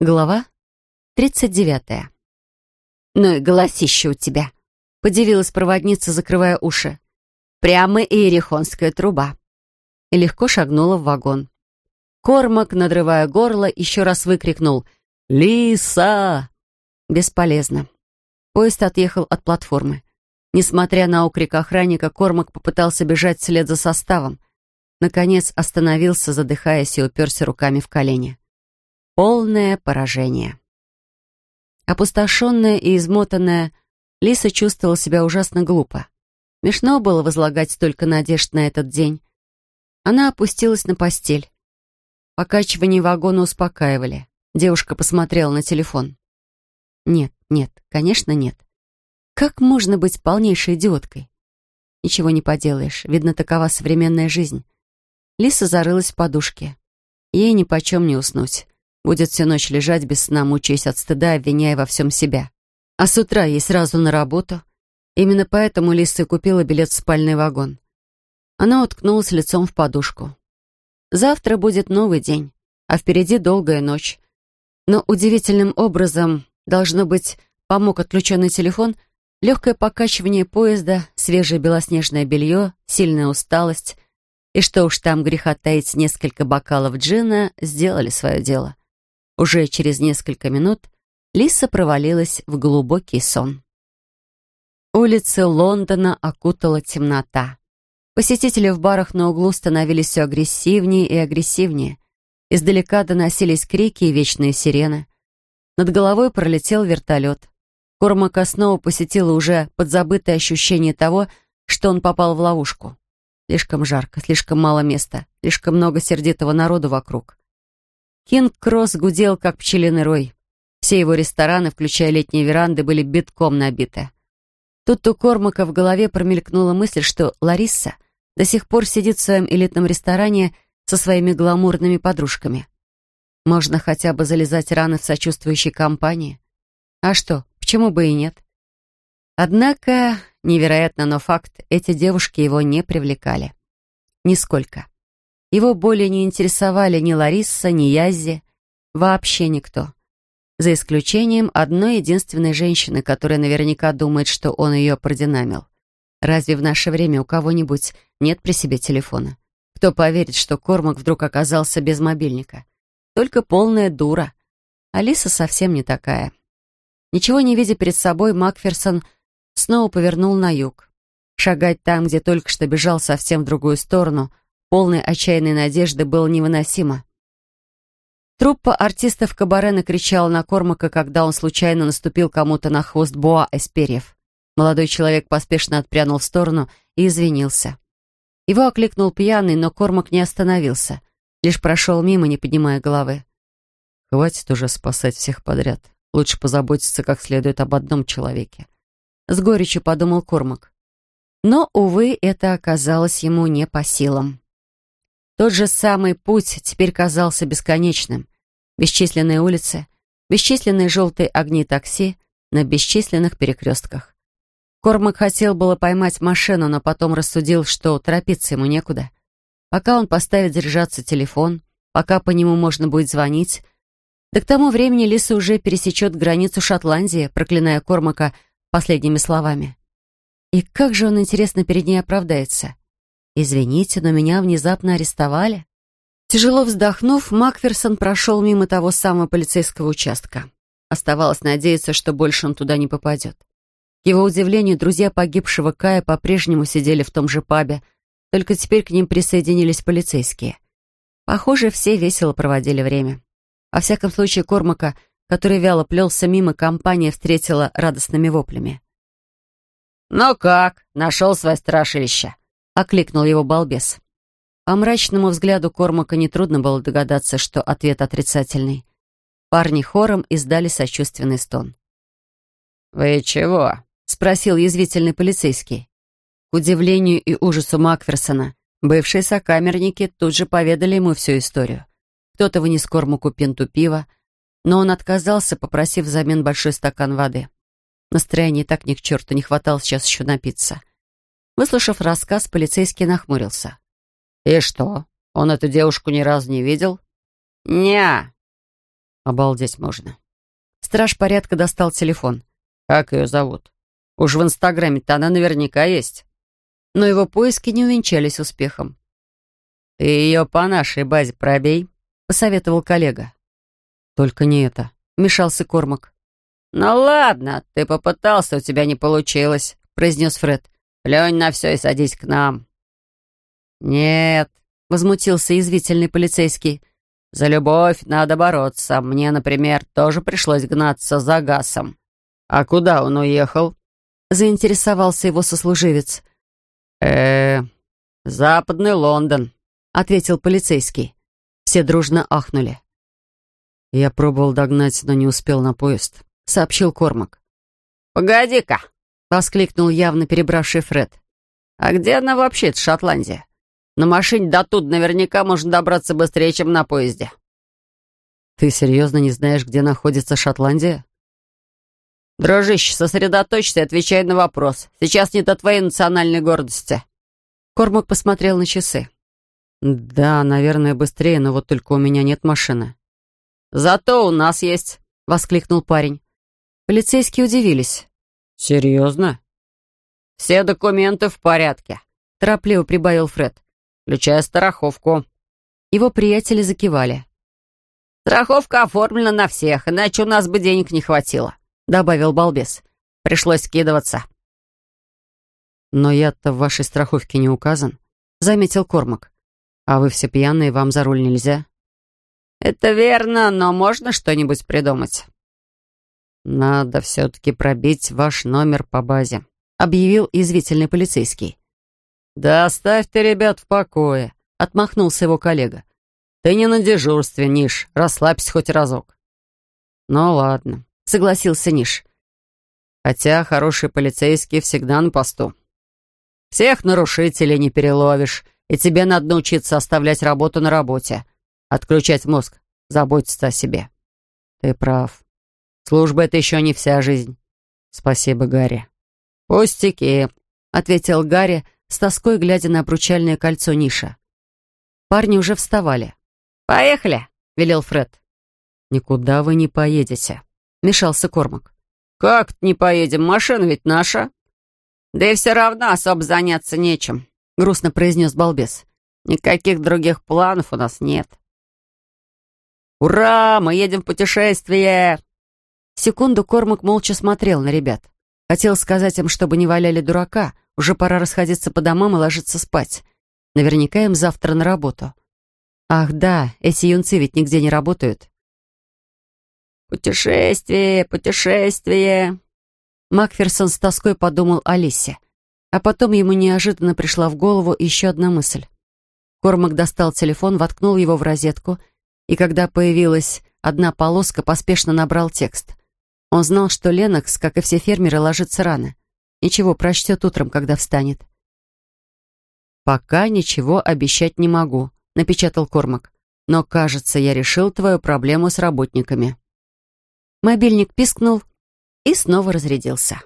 Глава 39. «Ну и голосище у тебя!» — подивилась проводница, закрывая уши. «Прямо иерихонская труба!» И легко шагнула в вагон. Кормак, надрывая горло, еще раз выкрикнул «Лиса!» Бесполезно. Поезд отъехал от платформы. Несмотря на окрик охранника, Кормак попытался бежать вслед за составом. Наконец остановился, задыхаясь, и уперся руками в колени. Полное поражение. Опустошенная и измотанная, Лиса чувствовала себя ужасно глупо. Смешно было возлагать столько надежд на этот день. Она опустилась на постель. Покачивание вагона успокаивали. Девушка посмотрела на телефон. Нет, нет, конечно, нет. Как можно быть полнейшей идиоткой? Ничего не поделаешь, видно, такова современная жизнь. Лиса зарылась в подушке. Ей нипочем не уснуть. Будет всю ночь лежать без сна, мучаясь от стыда, обвиняя во всем себя. А с утра ей сразу на работу. Именно поэтому Лиса купила билет в спальный вагон. Она уткнулась лицом в подушку. Завтра будет новый день, а впереди долгая ночь. Но удивительным образом, должно быть, помог отключенный телефон, легкое покачивание поезда, свежее белоснежное белье, сильная усталость и что уж там греха таить несколько бокалов джина сделали свое дело. Уже через несколько минут Лиса провалилась в глубокий сон. Улицы Лондона окутала темнота. Посетители в барах на углу становились все агрессивнее и агрессивнее. Издалека доносились крики и вечные сирены. Над головой пролетел вертолет. Кормака снова посетила уже подзабытое ощущение того, что он попал в ловушку. Слишком жарко, слишком мало места, слишком много сердитого народу вокруг. Кинг-Кросс гудел, как пчелиный рой. Все его рестораны, включая летние веранды, были битком набиты. Тут у Кормака в голове промелькнула мысль, что Лариса до сих пор сидит в своем элитном ресторане со своими гламурными подружками. Можно хотя бы залезать раны в сочувствующей компании. А что, почему бы и нет? Однако, невероятно, но факт, эти девушки его не привлекали. Нисколько. Его более не интересовали ни Лариса, ни Яззи, вообще никто. За исключением одной единственной женщины, которая наверняка думает, что он ее продинамил. Разве в наше время у кого-нибудь нет при себе телефона? Кто поверит, что Кормак вдруг оказался без мобильника? Только полная дура. Алиса совсем не такая. Ничего не видя перед собой, Макферсон снова повернул на юг. Шагать там, где только что бежал совсем в другую сторону, полной отчаянной надежды, было невыносимо. Труппа артистов кабаре накричала на Кормака, когда он случайно наступил кому-то на хвост боа из. Молодой человек поспешно отпрянул в сторону и извинился. Его окликнул пьяный, но Кормак не остановился, лишь прошел мимо, не поднимая головы. «Хватит уже спасать всех подряд. Лучше позаботиться как следует об одном человеке». С горечью подумал Кормак. Но, увы, это оказалось ему не по силам. Тот же самый путь теперь казался бесконечным. Бесчисленные улицы, бесчисленные желтые огни такси на бесчисленных перекрестках. Кормак хотел было поймать машину, но потом рассудил, что торопиться ему некуда. Пока он поставит заряжаться телефон, пока по нему можно будет звонить, да к тому времени Лиса уже пересечет границу Шотландии, проклиная Кормака последними словами. И как же он, интересно, перед ней оправдается? «Извините, но меня внезапно арестовали». Тяжело вздохнув, Макферсон прошел мимо того самого полицейского участка. Оставалось надеяться, что больше он туда не попадет. К его удивлению, друзья погибшего Кая по-прежнему сидели в том же пабе, только теперь к ним присоединились полицейские. Похоже, все весело проводили время. Во всяком случае, Кормака, который вяло плелся мимо, компания встретила радостными воплями. «Ну как, нашел свое страшилище?» — окликнул его балбес. По мрачному взгляду Кормака нетрудно было догадаться, что ответ отрицательный. Парни хором издали сочувственный стон. «Вы чего?» — спросил язвительный полицейский. К удивлению и ужасу Макферсона, бывшие сокамерники тут же поведали ему всю историю. Кто-то вынес Кормаку пинту пива, но он отказался, попросив взамен большой стакан воды. Настроение так ни к черту, не хватало сейчас еще напиться. Выслушав рассказ, полицейский нахмурился. «И что, он эту девушку ни разу не видел?» «Не-а». Обалдеть можно. Страж порядка достал телефон. Как ее зовут? Уж в Инстаграме-то она наверняка есть. Но его поиски не увенчались успехом. «Ты ее по нашей базе пробей», — посоветовал коллега. «Только не это», — вмешался Кормак. «Ну ладно, ты попытался, у тебя не получилось», — произнес Фред. «Плюнь на все и садись к нам». «Нет», — возмутился язвительный полицейский. «За любовь надо бороться. Мне, например, тоже пришлось гнаться за Гасом». «А куда он уехал?» — заинтересовался его сослуживец. э Западный Лондон», — ответил полицейский. Все дружно ахнули. «Я пробовал догнать, но не успел на поезд», — сообщил Кормак. «Погоди-ка!» — воскликнул явно перебравший Фред. «А где она вообще, это Шотландия? На машине до тут наверняка можно добраться быстрее, чем на поезде». «Ты серьезно не знаешь, где находится Шотландия?» «Дружище, сосредоточься и отвечай на вопрос. Сейчас не до твоей национальной гордости». Кормак посмотрел на часы. «Да, наверное, быстрее, но вот только у меня нет машины». «Зато у нас есть», — воскликнул парень. Полицейские удивились. «Серьезно?» «Все документы в порядке», — торопливо прибавил Фред, включая страховку. Его приятели закивали. «Страховка оформлена на всех, иначе у нас бы денег не хватило», — добавил балбес. «Пришлось скидываться». «Но я-то в вашей страховке не указан», — заметил Кормак. А вы все пьяные, вам за руль нельзя?» «Это верно, но можно что-нибудь придумать?» «Надо все-таки пробить ваш номер по базе», — объявил извительный полицейский. «Да оставь ты ребят в покое», — отмахнулся его коллега. «Ты не на дежурстве, Ниш, расслабься хоть разок». «Ну ладно», — согласился Ниш. «Хотя хорошие полицейские всегда на посту. Всех нарушителей не переловишь, и тебе надо научиться оставлять работу на работе, отключать мозг, заботиться о себе. Ты прав. Служба — это еще не вся жизнь. Спасибо, Гарри. Пустяки, — ответил Гарри, с тоской глядя на обручальное кольцо Ниша. Парни уже вставали. «Поехали!» — велел Фред. «Никуда вы не поедете», — мешался Кормак. «Как не поедем? Машина ведь наша». «Да и все равно особо заняться нечем», — грустно произнес балбес. «Никаких других планов у нас нет». «Ура! Мы едем в путешествие!» Секунду Кормак молча смотрел на ребят. Хотел сказать им, чтобы не валяли дурака. Уже пора расходиться по домам и ложиться спать. Наверняка им завтра на работу. Ах да, эти юнцы ведь нигде не работают. «Путешествие, путешествие!» Макферсон с тоской подумал о Лисе. А потом ему неожиданно пришла в голову еще одна мысль. Кормак достал телефон, воткнул его в розетку, и когда появилась одна полоска, поспешно набрал текст. Он знал, что Ленокс, как и все фермеры, ложится рано. Ничего, прочтет утром, когда встанет. «Пока ничего обещать не могу», — напечатал Кормак. «Но, кажется, я решил твою проблему с работниками». Мобильник пискнул и снова разрядился.